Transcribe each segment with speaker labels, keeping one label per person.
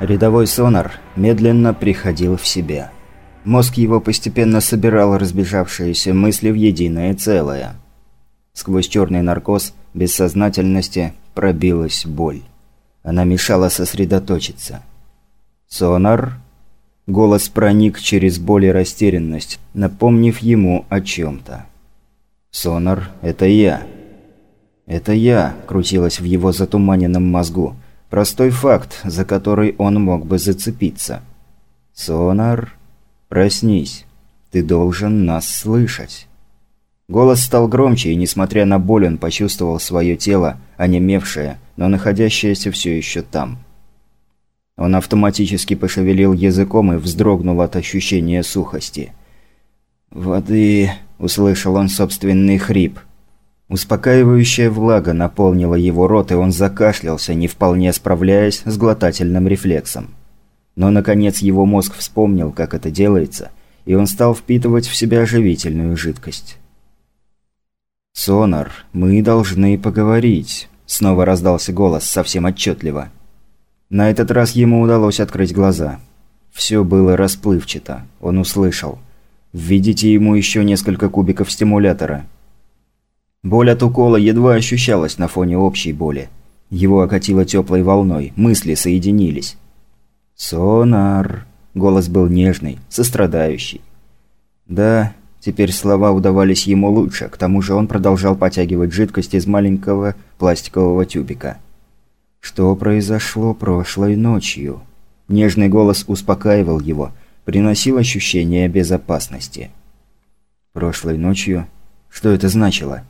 Speaker 1: Рядовой сонар медленно приходил в себя. Мозг его постепенно собирал разбежавшиеся мысли в единое целое. Сквозь черный наркоз бессознательности пробилась боль. Она мешала сосредоточиться. «Сонар?» Голос проник через боль и растерянность, напомнив ему о чем-то. «Сонар, это я». «Это я», – крутилось в его затуманенном мозгу. Простой факт, за который он мог бы зацепиться. «Сонар, проснись. Ты должен нас слышать». Голос стал громче, и, несмотря на боль, он почувствовал свое тело, онемевшее, но находящееся все еще там. Он автоматически пошевелил языком и вздрогнул от ощущения сухости. «Воды...» – услышал он собственный хрип – Успокаивающая влага наполнила его рот, и он закашлялся, не вполне справляясь с глотательным рефлексом. Но, наконец, его мозг вспомнил, как это делается, и он стал впитывать в себя живительную жидкость. «Сонар, мы должны поговорить», – снова раздался голос совсем отчетливо. На этот раз ему удалось открыть глаза. Все было расплывчато, он услышал. «Введите ему еще несколько кубиков стимулятора». Боль от укола едва ощущалась на фоне общей боли. Его окатило теплой волной, мысли соединились. «Сонар!» – голос был нежный, сострадающий. Да, теперь слова удавались ему лучше, к тому же он продолжал потягивать жидкость из маленького пластикового тюбика. Что произошло прошлой ночью? Нежный голос успокаивал его, приносил ощущение безопасности. Прошлой ночью? Что это значило?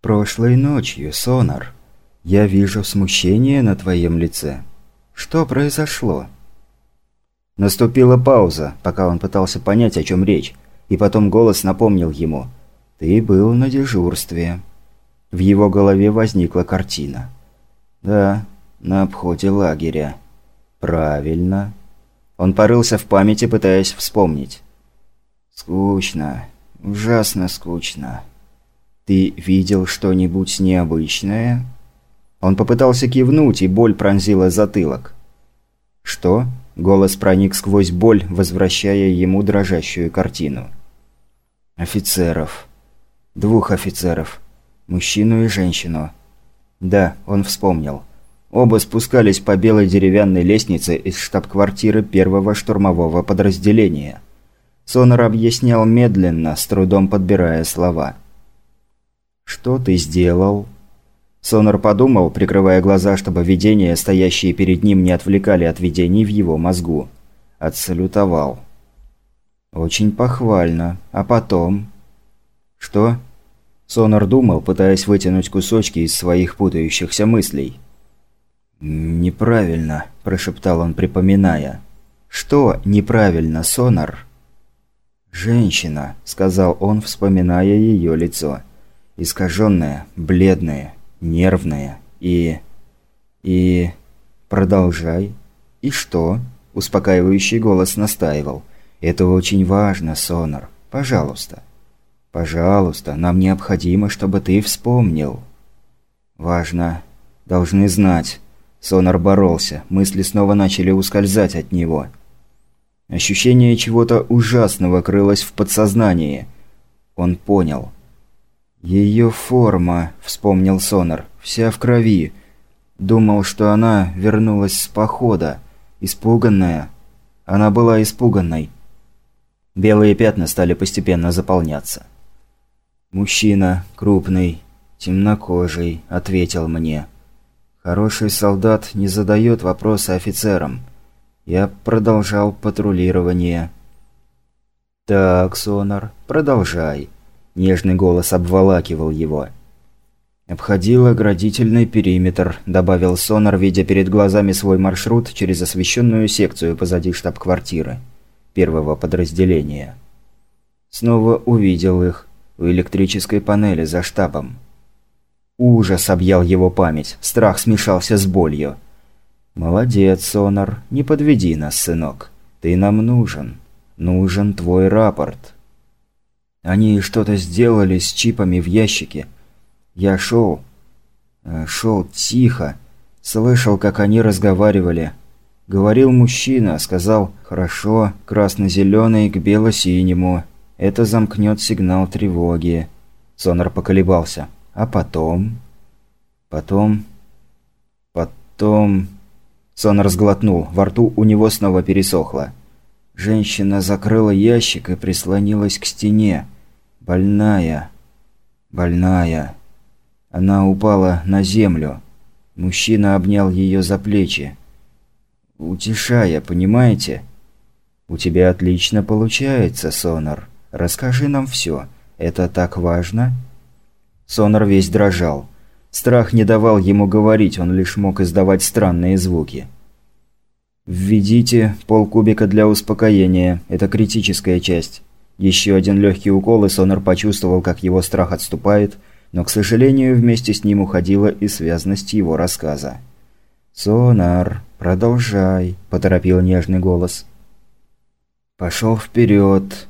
Speaker 1: «Прошлой ночью, Сонар, я вижу смущение на твоем лице. Что произошло?» Наступила пауза, пока он пытался понять, о чем речь, и потом голос напомнил ему. «Ты был на дежурстве». В его голове возникла картина. «Да, на обходе лагеря». «Правильно». Он порылся в памяти, пытаясь вспомнить. «Скучно. Ужасно скучно». «Ты видел что-нибудь необычное?» Он попытался кивнуть, и боль пронзила затылок. «Что?» – голос проник сквозь боль, возвращая ему дрожащую картину. «Офицеров. Двух офицеров. Мужчину и женщину». Да, он вспомнил. Оба спускались по белой деревянной лестнице из штаб-квартиры первого штурмового подразделения. Сонор объяснял медленно, с трудом подбирая слова – «Что ты сделал?» Сонор подумал, прикрывая глаза, чтобы видения, стоящие перед ним, не отвлекали от видений в его мозгу. Отсалютовал. «Очень похвально. А потом?» «Что?» Сонор думал, пытаясь вытянуть кусочки из своих путающихся мыслей. «Неправильно», – прошептал он, припоминая. «Что неправильно, Сонор?» «Женщина», – сказал он, вспоминая ее лицо искаженная, бледная, нервная и... и... продолжай. И что? Успокаивающий голос настаивал. Это очень важно, Сонор. Пожалуйста. Пожалуйста, нам необходимо, чтобы ты вспомнил. Важно. Должны знать. Сонор боролся, мысли снова начали ускользать от него. Ощущение чего-то ужасного крылось в подсознании. Он понял. «Ее форма», – вспомнил Сонор, – «вся в крови. Думал, что она вернулась с похода. Испуганная. Она была испуганной». Белые пятна стали постепенно заполняться. «Мужчина, крупный, темнокожий», – ответил мне. «Хороший солдат не задает вопросы офицерам. Я продолжал патрулирование». «Так, Сонор, продолжай». Нежный голос обволакивал его. «Обходил оградительный периметр», – добавил Сонор, видя перед глазами свой маршрут через освещенную секцию позади штаб-квартиры первого подразделения. Снова увидел их у электрической панели за штабом. Ужас объял его память, страх смешался с болью. «Молодец, Сонор, не подведи нас, сынок. Ты нам нужен. Нужен твой рапорт». Они что-то сделали с чипами в ящике. Я шел... Э, шел тихо. Слышал, как они разговаривали. Говорил мужчина, сказал «Хорошо, красно-зеленый к бело-синему. Это замкнет сигнал тревоги». Сонор поколебался. «А потом?» «Потом...» «Потом...» Сонор сглотнул, во рту у него снова пересохло. Женщина закрыла ящик и прислонилась к стене. Больная. Больная. Она упала на землю. Мужчина обнял ее за плечи. Утешая, понимаете? У тебя отлично получается, Сонор. Расскажи нам все. Это так важно? Сонор весь дрожал. Страх не давал ему говорить, он лишь мог издавать странные звуки. «Введите полкубика для успокоения. Это критическая часть». Еще один легкий укол, и Сонор почувствовал, как его страх отступает, но, к сожалению, вместе с ним уходила и связность его рассказа. «Сонар, продолжай», – поторопил нежный голос. «Пошел вперед.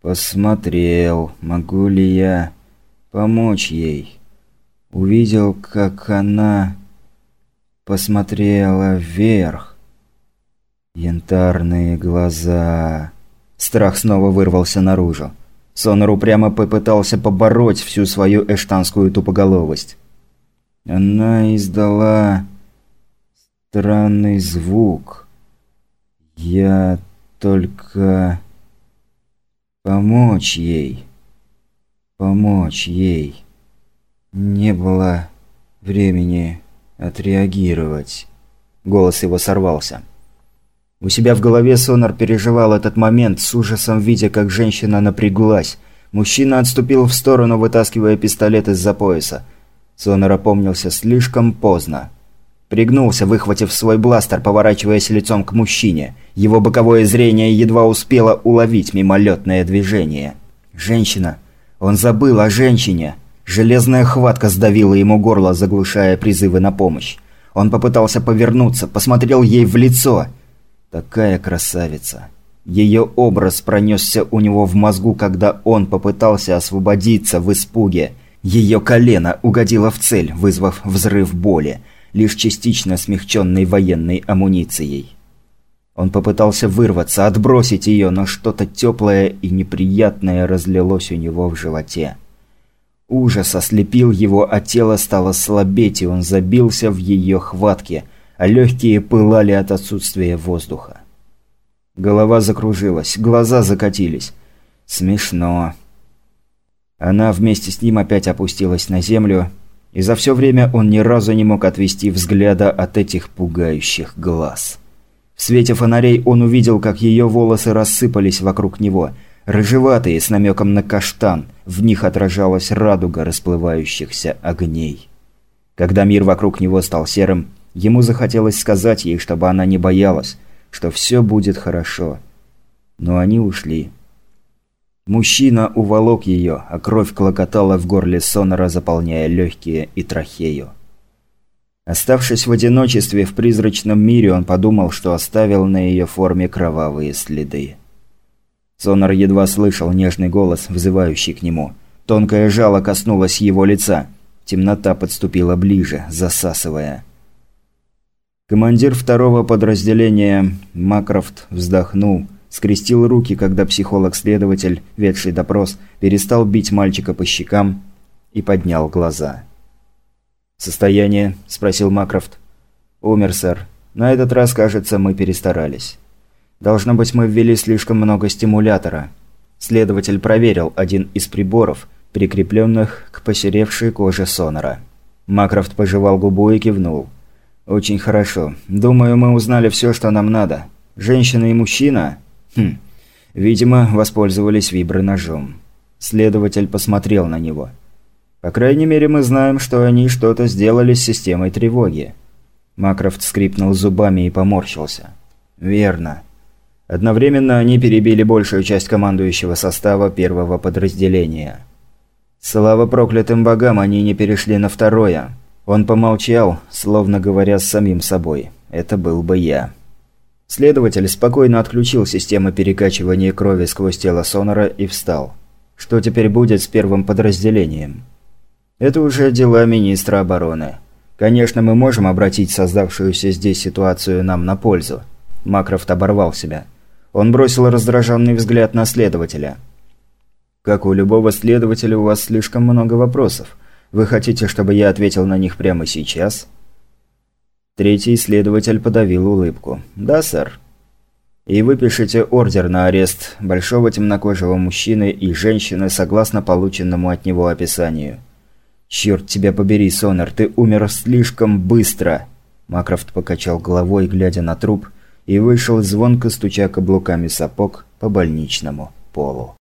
Speaker 1: Посмотрел, могу ли я помочь ей. Увидел, как она посмотрела вверх. Янтарные глаза. Страх снова вырвался наружу. Сонор упрямо попытался побороть всю свою эштанскую тупоголовость. Она издала странный звук. Я только... Помочь ей. Помочь ей. Не было времени отреагировать. Голос его сорвался. У себя в голове Сонор переживал этот момент с ужасом, видя, как женщина напряглась. Мужчина отступил в сторону, вытаскивая пистолет из-за пояса. Сонор опомнился слишком поздно. Пригнулся, выхватив свой бластер, поворачиваясь лицом к мужчине. Его боковое зрение едва успело уловить мимолетное движение. Женщина. Он забыл о женщине. Железная хватка сдавила ему горло, заглушая призывы на помощь. Он попытался повернуться, посмотрел ей в лицо – Такая красавица. Ее образ пронесся у него в мозгу, когда он попытался освободиться в испуге. Ее колено угодило в цель, вызвав взрыв боли, лишь частично смягченной военной амуницией. Он попытался вырваться, отбросить ее, но что-то теплое и неприятное разлилось у него в животе. Ужас ослепил его, а тело стало слабеть, и он забился в ее хватке – а легкие пылали от отсутствия воздуха. Голова закружилась, глаза закатились. Смешно. Она вместе с ним опять опустилась на землю, и за все время он ни разу не мог отвести взгляда от этих пугающих глаз. В свете фонарей он увидел, как ее волосы рассыпались вокруг него, рыжеватые, с намеком на каштан, в них отражалась радуга расплывающихся огней. Когда мир вокруг него стал серым, Ему захотелось сказать ей, чтобы она не боялась, что все будет хорошо. Но они ушли. Мужчина уволок ее, а кровь клокотала в горле Сонора, заполняя легкие и трахею. Оставшись в одиночестве в призрачном мире, он подумал, что оставил на ее форме кровавые следы. Сонор едва слышал нежный голос, взывающий к нему. Тонкое жало коснулось его лица. Темнота подступила ближе, засасывая. Командир второго подразделения Макрофт вздохнул, скрестил руки, когда психолог-следователь, ведший допрос, перестал бить мальчика по щекам и поднял глаза. «Состояние?» – спросил Макрофт. «Умер, сэр. На этот раз, кажется, мы перестарались. Должно быть, мы ввели слишком много стимулятора». Следователь проверил один из приборов, прикрепленных к посеревшей коже Сонора. Макрофт пожевал губу и кивнул. «Очень хорошо. Думаю, мы узнали все, что нам надо. Женщина и мужчина? Хм. Видимо, воспользовались виброножом». Следователь посмотрел на него. «По крайней мере, мы знаем, что они что-то сделали с системой тревоги». Макрофт скрипнул зубами и поморщился. «Верно. Одновременно они перебили большую часть командующего состава первого подразделения. Слава проклятым богам, они не перешли на второе». Он помолчал, словно говоря с самим собой. «Это был бы я». Следователь спокойно отключил систему перекачивания крови сквозь тело Сонора и встал. Что теперь будет с первым подразделением? Это уже дела министра обороны. Конечно, мы можем обратить создавшуюся здесь ситуацию нам на пользу. Макрофт оборвал себя. Он бросил раздраженный взгляд на следователя. «Как у любого следователя, у вас слишком много вопросов. Вы хотите, чтобы я ответил на них прямо сейчас?» Третий следователь подавил улыбку. «Да, сэр». «И выпишите ордер на арест большого темнокожего мужчины и женщины согласно полученному от него описанию». «Черт тебя побери, Сонер, ты умер слишком быстро!» Макрофт покачал головой, глядя на труп, и вышел звонко стуча каблуками сапог по больничному полу.